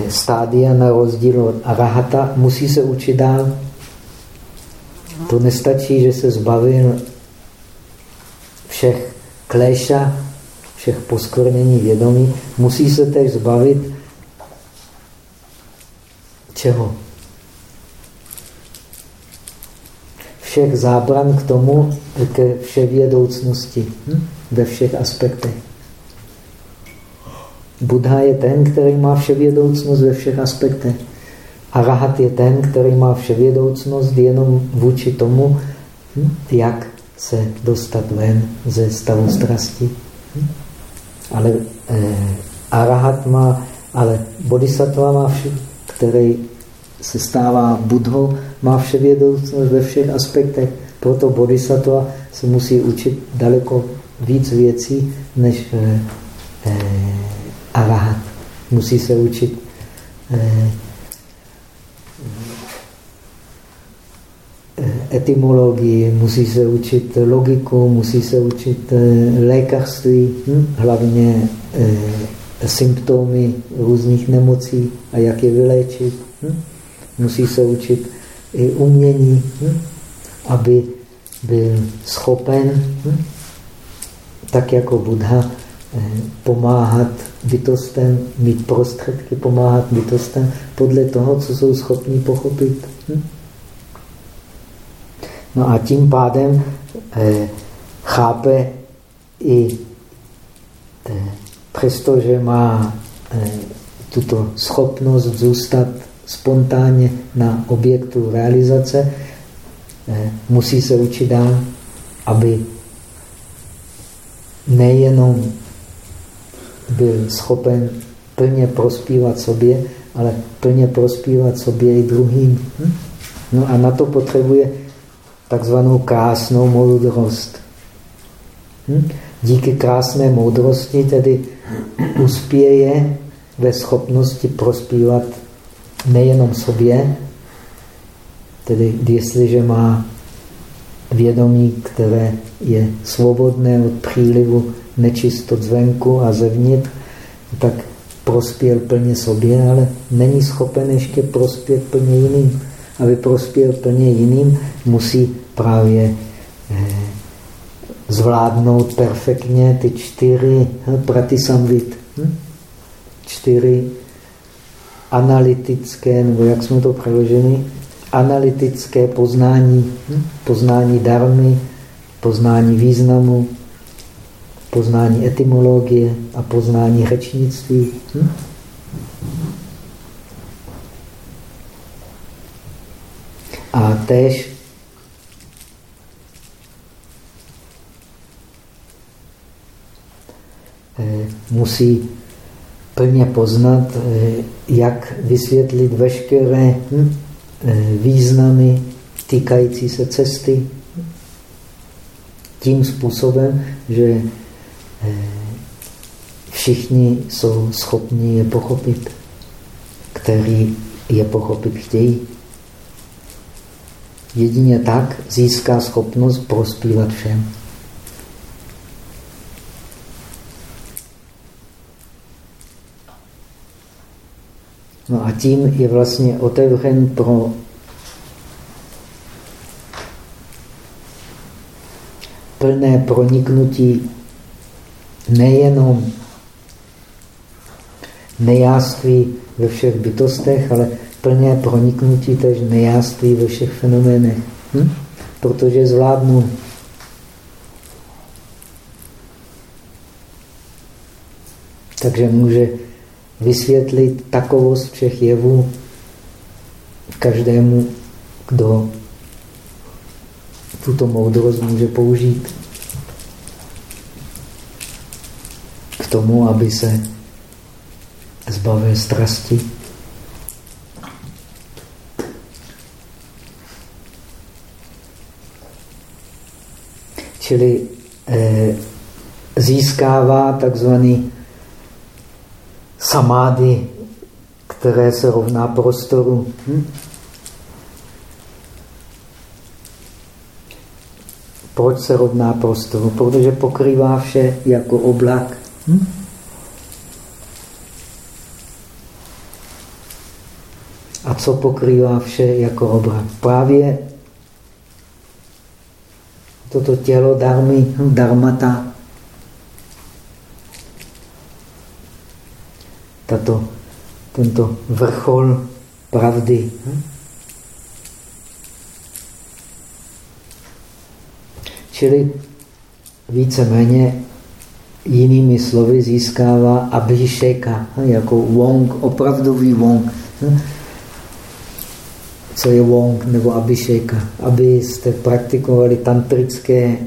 stádia na rozdíl od arahata, musí se učit dál. To nestačí, že se zbavil všech kléša, všech poskvrnění vědomí, musí se teď zbavit čeho? Všech zábran k tomu, ke vševědoucnosti hm? ve všech aspektech. Buddha je ten, který má vševědoucnost ve všech aspektech. Arahat je ten, který má vševědoucnost jenom vůči tomu, jak se dostat ven ze stavu strasti. Ale eh, arahat má, ale bodhisattva má vše, který se stává budhou, má vševědoucnost ve všech aspektech. Proto bodhisattva se musí učit daleko víc věcí než eh, eh, avát. Musí se učit eh, eh, etymologii, musí se učit logiku, musí se učit eh, lékařství, hm? hlavně symptomy různých nemocí a jak je vyléčit. Hm? Musí se učit i umění, hm? aby byl schopen, tak jako Buddha, pomáhat bytostem, mít prostředky pomáhat bytostem podle toho, co jsou schopni pochopit. Hm? No a tím pádem eh, chápe i eh, přestože má eh, tuto schopnost zůstat spontánně na objektu realizace, eh, musí se učit dál, aby nejenom byl schopen plně prospívat sobě, ale plně prospívat sobě i druhým. Hm? No a na to potřebuje takzvanou krásnou moudrost. Hm? Díky krásné moudrosti tedy uspěje ve schopnosti prospívat nejenom sobě, tedy jestliže má vědomí, které je svobodné od přílivu nečistot zvenku a zevnitř, tak prospěl plně sobě, ale není schopen ještě prospět plně jiným. Aby prospěl plně jiným, musí právě eh, zvládnout perfektně ty čtyři hm, pratisamvit, hm? čtyři analytické, nebo jak jsme to přeložili, analytické poznání, hm? poznání darmy, poznání významu, poznání etymologie a poznání řečnictví. Hm? A tež eh, musí plně poznat, eh, jak vysvětlit veškeré hm, eh, významy týkající se cesty tím způsobem, že všichni jsou schopni je pochopit, který je pochopit chtějí. Jedině tak získá schopnost prospívat všem. No a tím je vlastně otevřen pro plné proniknutí nejenom nejáství ve všech bytostech, ale plně proniknutí tež nejáství ve všech fenoménech. Hm? Protože zvládnu Takže může vysvětlit takovost všech jevů každému, kdo tuto moudrost může použít k tomu, aby se zbavil strasti. Čili eh, získává takzvaný samády, které se rovná prostoru. Hm? Proč se rovná prostoru? Protože pokrývá vše jako oblak. Hm? A co pokrývá vše jako oblak? Právě toto tělo darmy, darmata, tato, tento vrchol pravdy. Hm? Čili víceméně jinými slovy získává abhišeka, hm, jako wong, opravdový wong. Hm? Co je wong nebo abhišeka? Abyste praktikovali tantrické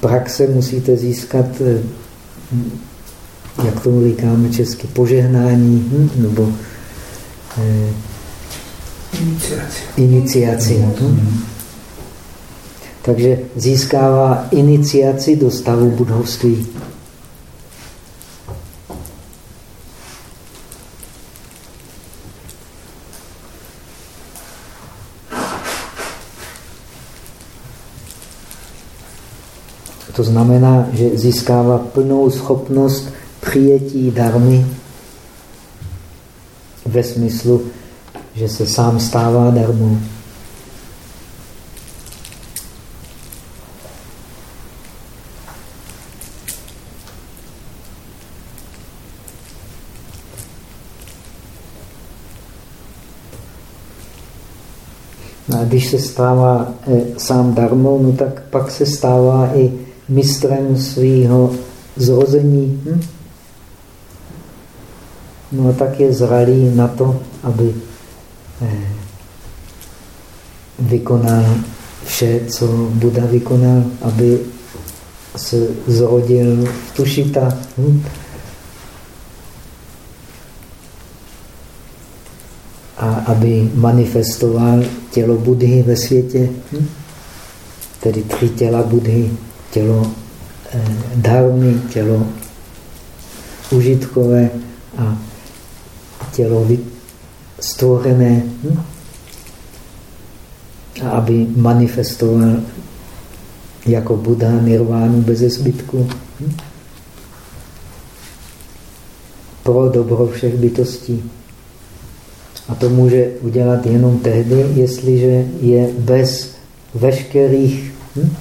praxe, musíte získat jak tomu říkáme česky, požehnání hm? nebo eh, iniciaci. iniciaci hm? Takže získává iniciaci do stavu budovství. To znamená, že získává plnou schopnost přijetí darmy ve smyslu, že se sám stává darmou. Když se stává e, sám darmou, no tak pak se stává i mistrem svého zrození. Hm? No a tak je zralý na to, aby e, vykonal vše, co Buda vykonal, aby se zrodil v tušita. Hm? A aby manifestoval tělo Budhy ve světě, hm? tedy tři těla Budhy, tělo eh, tělo užitkové a tělo stvořené, hm? a aby manifestoval jako Buddha nirvánu bez zbytku. Hm? Pro dobro všech bytostí. A to může udělat jenom tehdy, jestliže je bez veškerých hm,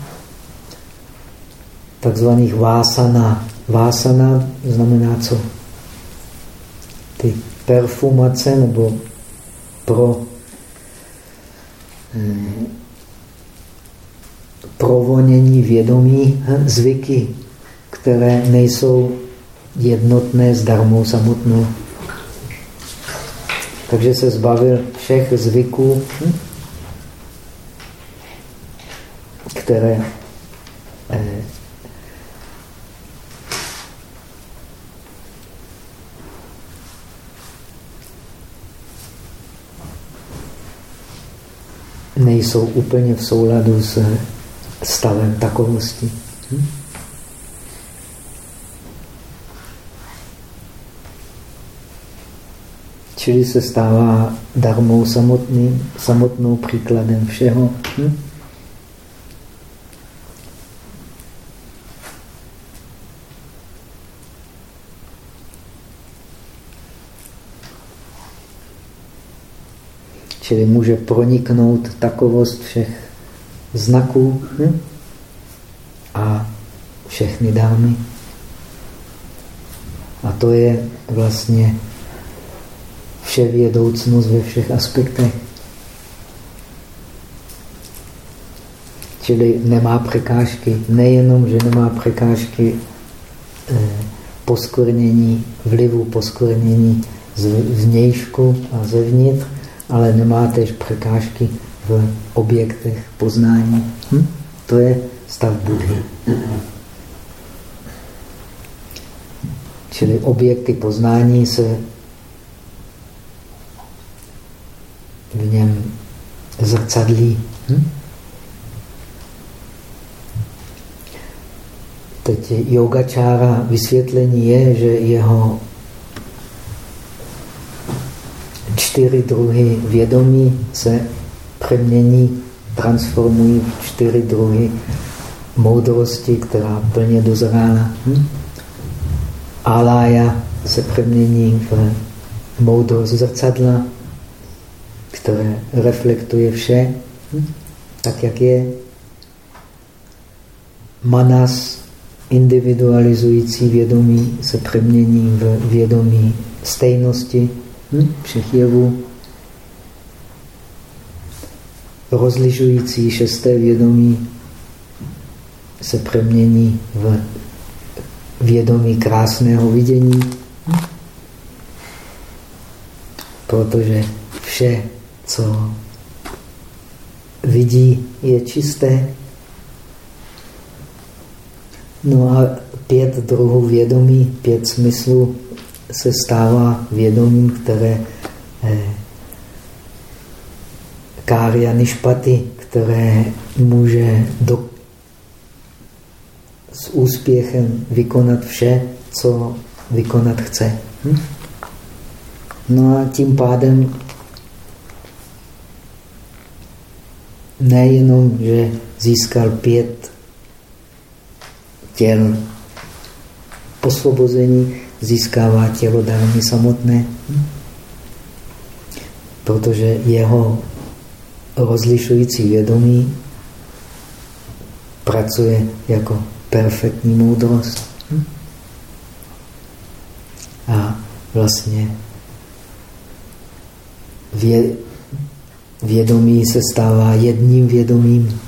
takzvaných vásana. Vásana znamená co? Ty perfumace nebo pro eh, provonění vědomí hm, zvyky, které nejsou jednotné s darmou samotnou. Takže se zbavil všech zvyků, hm? které eh, nejsou úplně v souladu s stavem takovosti. Hm? Čili se stává darmou samotným, samotnou příkladem všeho. Hm? Čili může proniknout takovost všech znaků hm? a všechny dámy. A to je vlastně vševědoucnost ve všech aspektech. Čili nemá překážky. Nejenom, že nemá překážky eh, poskvrnění, vlivu poskvrnění z vnějšku a zevnitř, ale nemá tež překážky v objektech poznání. Hm? To je stav Budhy. Čili objekty poznání se v něm zrcadlí. Hm? Teď yogačára vysvětlení je, že jeho čtyři druhy vědomí se přemění, transformují v čtyři druhy moudrosti, která plně dozrála. Hm? Alája se přemění v moudrost zrcadla, které reflektuje vše hm? tak, jak je. Manas, individualizující vědomí, se přemění v vědomí stejnosti hm? všech jevů. Rozlišující šesté vědomí se přemění v vědomí krásného vidění, hm? protože vše co vidí, je čisté. No a pět druhů vědomí, pět smyslů se stává vědomím, které eh, kária nišpaty, které může do, s úspěchem vykonat vše, co vykonat chce. Hm? No a tím pádem nejenom, že získal pět těl osvobození, získává tělo dármy samotné, protože jeho rozlišující vědomí pracuje jako perfektní moudrost. A vlastně vědomí se stává jedním vědomím,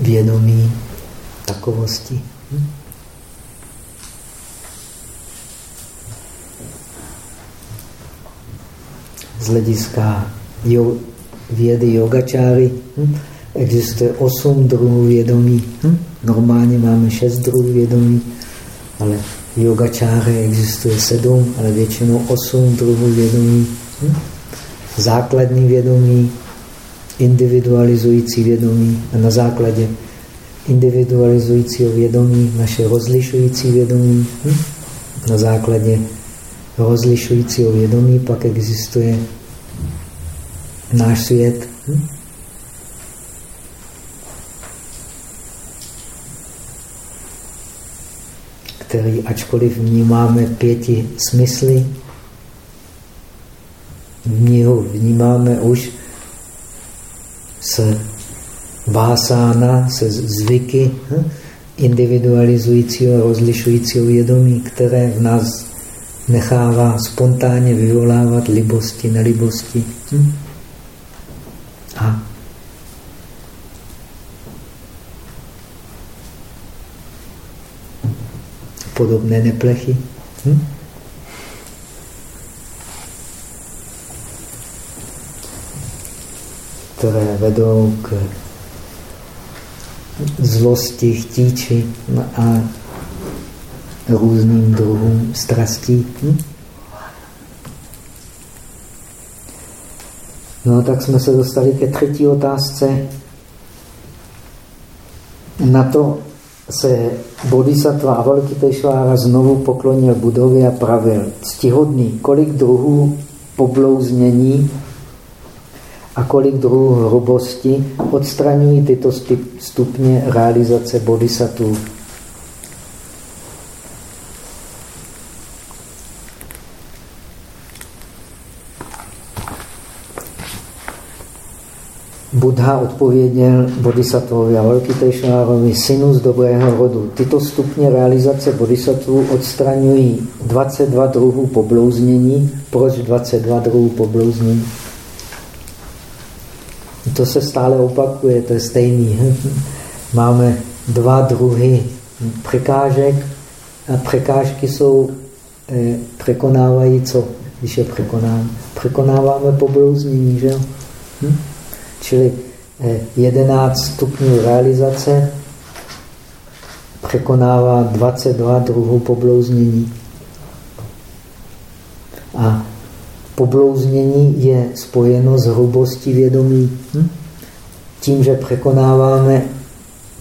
vědomí takovosti. Z hlediska vědy yogačáry hm, existuje osm druhů vědomí. Hm? Normálně máme šest druhů vědomí, ale yogačáry existuje sedm, ale většinou osm druhů vědomí. Hm? Základní vědomí, individualizující vědomí a na základě individualizujícího vědomí naše rozlišující vědomí. Hm? Na základě rozlišujícího vědomí pak existuje náš svět. Hm? který ačkoliv vnímáme pěti smysly, v něho vnímáme už s vásána, se zvyky hm? individualizujícího a rozlišujícího vědomí, které v nás nechává spontánně vyvolávat libosti, nelibosti. Hm? A podobné neplechy. Hm? Které vedou k zlosti, chtíči a různým druhům strastí. Hm? No, tak jsme se dostali ke třetí otázce. Na to se Bodhisattva Avalokiteshvára znovu poklonil budově a pravil. Ctihodný, kolik druhů poblouznění a kolik druhů hrubosti odstraňují tyto stupně realizace bodhisattva. Buddha odpověděl bodhisattvovi a Avalokiteshvárovi, synu z dobrého rodu. Tyto stupně realizace bodhisattvů odstraňují 22 druhů poblouznění. Proč 22 druhů poblouznění? To se stále opakuje, to je stejný. Máme dva druhy překážek a překážky jsou, eh, překonávají co, když je překonáváme? Překonáváme poblouznění, že? Hm? Čili 11 eh, stupňů realizace překonává 22 druhů poblouznění. A poblouznění je spojeno s hrubostí vědomí. Hm? Tím, že překonáváme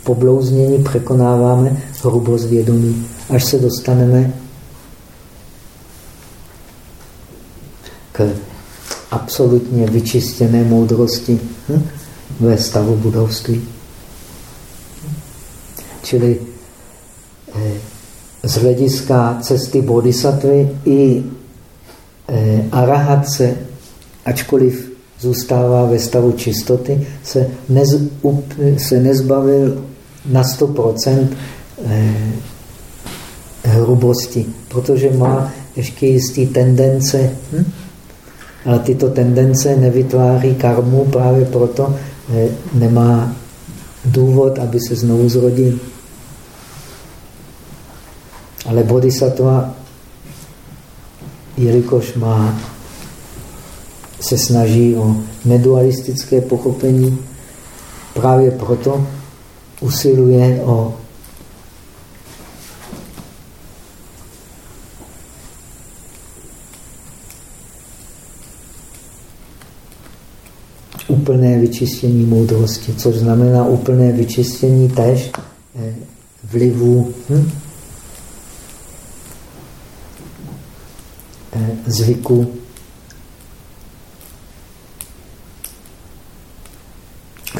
poblouznění, překonáváme hrubost vědomí, až se dostaneme k absolutně vyčistěné moudrosti hm? ve stavu budovství. Čili eh, z hlediska cesty bodhisattvy i eh, arahatce, ačkoliv zůstává ve stavu čistoty, se, nez, up, se nezbavil na 100% eh, hrubosti, protože má ještě jistý tendence hm? Ale tyto tendence nevytváří karmu, právě proto eh, nemá důvod, aby se znovu zrodil. Ale bodhisattva, jelikož má, se snaží o nedualistické pochopení, právě proto usiluje o úplné vyčištění moudrosti, což znamená úplné vyčištění tež eh, vlivu hm? Eh, zvyku,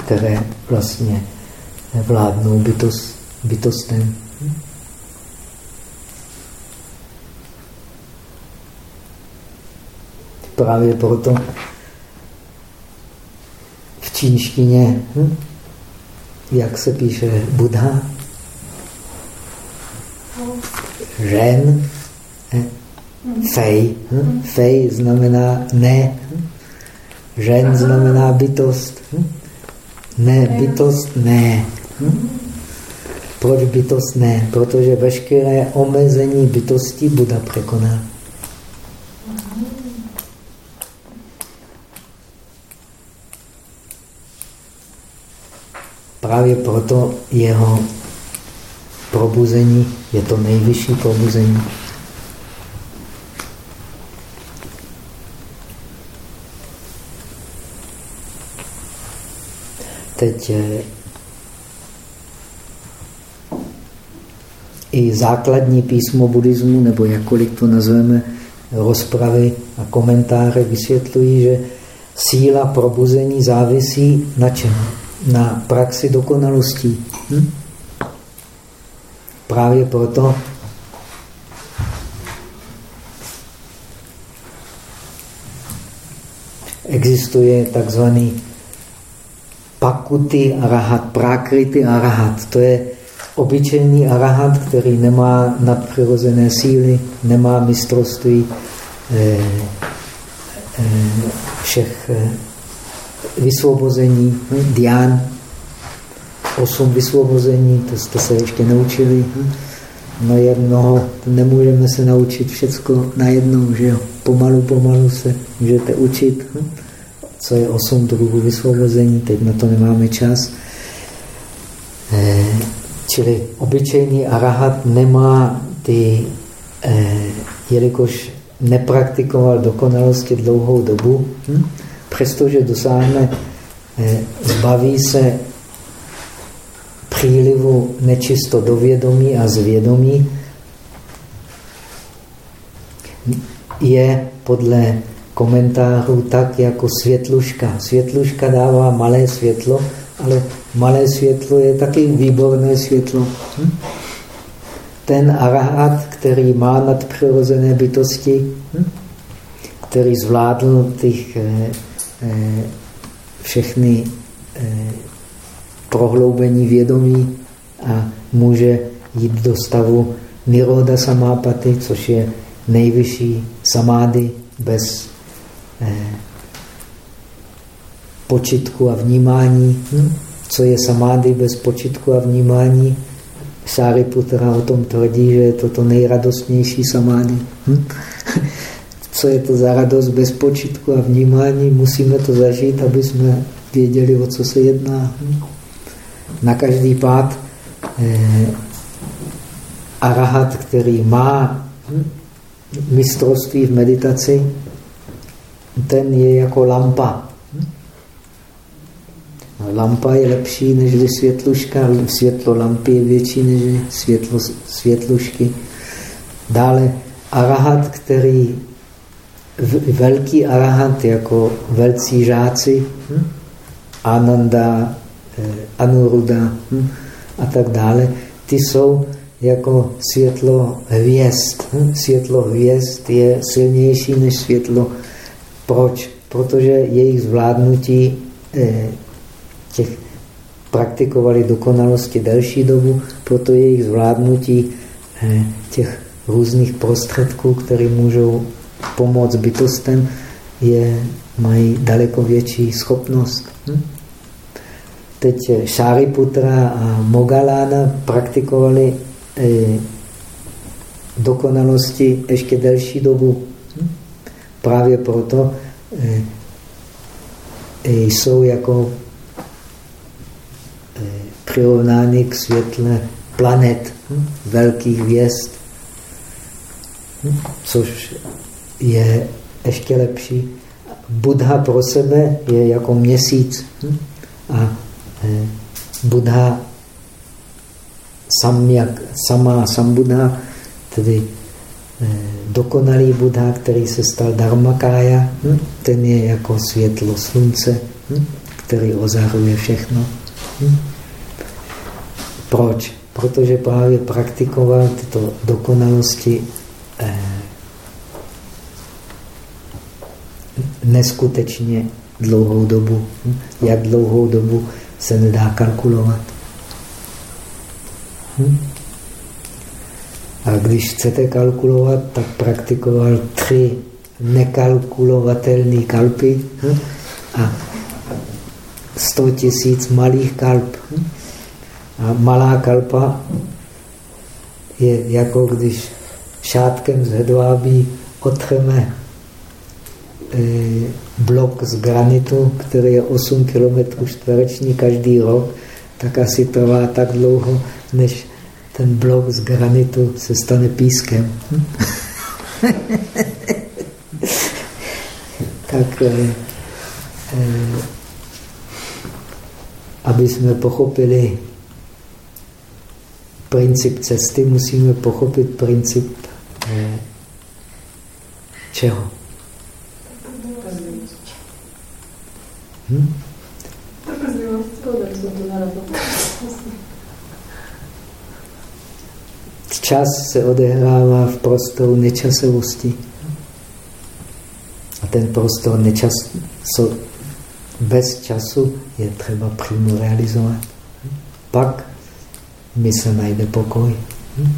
které vlastně vládnou bytost, bytostem. Právě proto v čínštině, hm, jak se píše Buddha, žen, fej. Hm? Fej znamená ne. Žen znamená bytost. Hm? Ne, bytost ne. Hm? Proč bytost ne? Protože veškeré omezení bytosti Buda překoná. Právě proto jeho probuzení je to nejvyšší probuzení. Teď i základní písmo buddhismu, nebo jakkoliv to nazveme, rozpravy a komentáře vysvětlují, že síla probuzení závisí na čem? Na praxi dokonalostí. Hm? Právě proto existuje takzvaný pakuty arahat, prakrity arahat. To je obyčejný arahat, který nemá nadpřirozené síly, nemá mistrovství eh, eh, všech eh, vysvobození, hm, dián, osm vysvobození, to jste se ještě naučili. Hm? No je mnoho, nemůžeme se naučit všecko najednou, že jo? Pomalu, pomalu se můžete učit, hm? Co je osm druhů vysvobození, teď na to nemáme čas. Čili obyčejný arahat nemá ty, eh, jelikož nepraktikoval dokonalosti dlouhou dobu, hm? přestože dosáhne, eh, zbaví se přílivu nečisto do vědomí a zvědomí, je podle komentářů tak jako světluška. Světluška dává malé světlo, ale malé světlo je taky výborné světlo. Hm? Ten arahat, který má nadpřirozené bytosti, hm? který zvládl těch eh, eh, všechny eh, prohloubení vědomí a může jít do stavu niroda samápaty, což je nejvyšší samády bez počitku a vnímání. Hm? Co je samády bez počitku a vnímání? Sáriputra o tom tvrdí, že je to to nejradostnější samády. Hm? Co je to za radost bez počitku a vnímání? Musíme to zažít, aby jsme věděli, o co se jedná. Hm? Na každý pád eh, arahat, který má mistrovství v meditaci, ten je jako lampa. Lampa je lepší než světluška, světlo lampy je větší než světlo světlušky. Dále arahat, který velký arahat jako velcí žáci, hm? Ananda, eh, Anuruddha hm? a tak dále, ty jsou jako světlo hvězd. Hm? Světlo hvězd je silnější než světlo. Proč? Protože jejich zvládnutí eh, těch praktikovali dokonalosti delší dobu, proto jejich zvládnutí eh, těch různých prostředků, které můžou pomoct bytostem, je, mají daleko větší schopnost. Hm? Teď Šáriputra a Mogalána praktikovali eh, dokonalosti ještě delší dobu. Právě proto eh, jsou jako přirovnány k světle planet, hm? velkých hvězd, hm? což je ještě lepší. Buddha pro sebe je jako měsíc hm? a eh, Buddha samyak, sama Buddha, tedy eh, dokonalý Buddha, který se stal Dharmakája, hm? ten je jako světlo slunce, hm? který ozahruje všechno. Hm? Proč? Protože právě praktikoval tyto dokonalosti eh, neskutečně dlouhou dobu. Jak dlouhou dobu se nedá kalkulovat. Hm? A když chcete kalkulovat, tak praktikoval tři nekalkulovatelné kalpy hm? a sto tisíc malých kalp. Hm? A malá kalpa je jako když šátkem z hedvábí otřeme e, blok z granitu, který je 8 km čtvereční každý rok, tak asi trvá tak dlouho, než ten blok z granitu se stane pískem. tak eh, eh, aby jsme pochopili princip cesty, musíme pochopit princip eh, čeho? Hm? Čas se odehrává v prostoru nečasovosti. A ten prostor nečas, bez času je třeba přímo realizovat. Pak mi se najde pokoj. Hm?